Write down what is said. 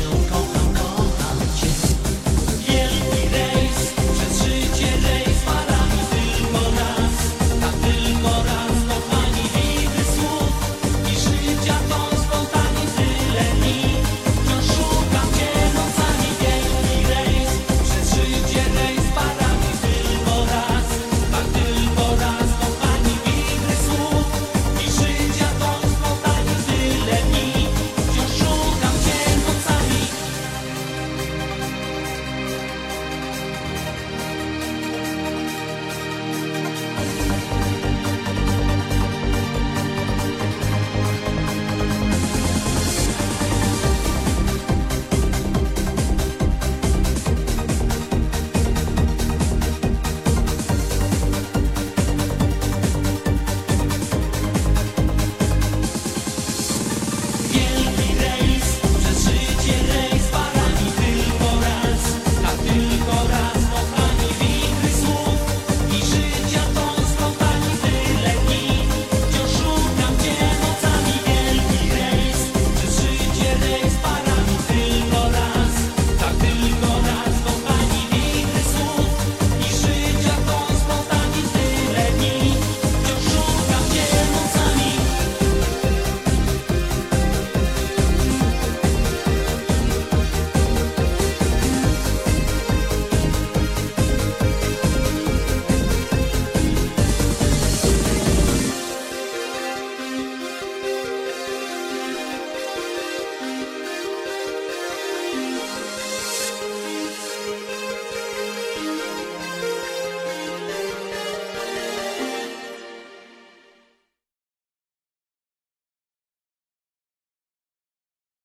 Lòng